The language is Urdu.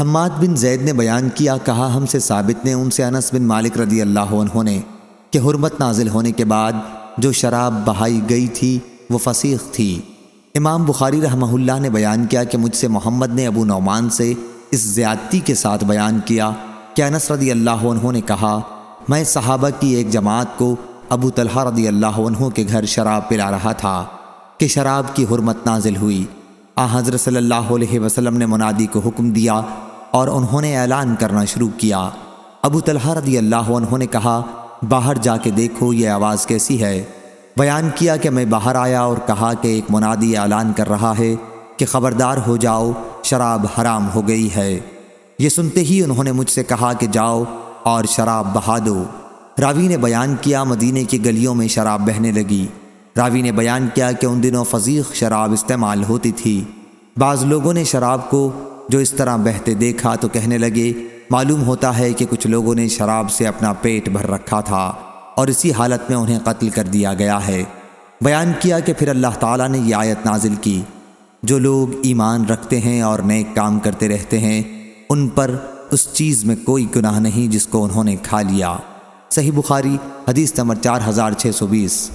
حماد بن زید نے بیان کیا، کہا، ہم سے ثابت نے ان سے انس بن مالک رضی اللہ عنہ نے کہ حرمت نازل ہونے کے بعد جو شراب بہائی گئی تھی، وہ فسیخ تھی۔ امام بخاری رحمہ اللہ نے بیان کیا کہ مجھ سے محمد نے ابو نعمان سے اس زیادتی کے ساتھ بیان کیا کہ انس رضی اللہ عنہ نے کہا، میں صحابہ کی ایک جماعت کو ابو طلحہ رضی اللہ عنہ کے گھر شراب پلا رہا تھا کہ شراب کی حرمت نازل ہوئی۔ آ، حضرت صلی اللہ علیہ وسلم نے منادی کو حکم دیا اور انہوں نے اعلان کرنا شروع کیا۔ ابو طلحہ رضی اللہ عنہ نے کہا، باہر جا کے دیکھو یہ آواز کیسی ہے۔ بیان کیا کہ میں باہر آیا اور کہا کہ ایک منادی اعلان کر رہا ہے کہ خبردار ہو جاؤ، شراب حرام ہو گئی ہے۔ یہ سنتے ہی انہوں نے مجھ سے کہا کہ جاؤ اور شراب بہا دو۔ راوی نے بیان کیا مدینے کی گلیوں میں شراب بہنے لگی۔ راوی نے بیان کیا کہ ان دنوں فضیق شراب استعمال ہوتی تھی۔ بعض لوگوں نے شراب کو جو اس طرح بہتے دیکھا تو کہنے لگے، معلوم ہوتا ہے کہ کچھ لوگوں نے شراب سے اپنا پیٹ بھر رکھا تھا اور اسی حالت میں انہیں قتل کر دیا گیا ہے۔ بیان کیا کہ پھر اللہ تعالیٰ نے یہ آیت نازل کی۔ جو لوگ ایمان رکھتے ہیں اور نیک کام کرتے رہتے ہیں، ان پر اس چیز میں کوئی گناہ نہیں جس کو انہوں نے کھا لیا۔ صحیح بخاری، حدیث نمبر چار ہزار چھ سو بیس۔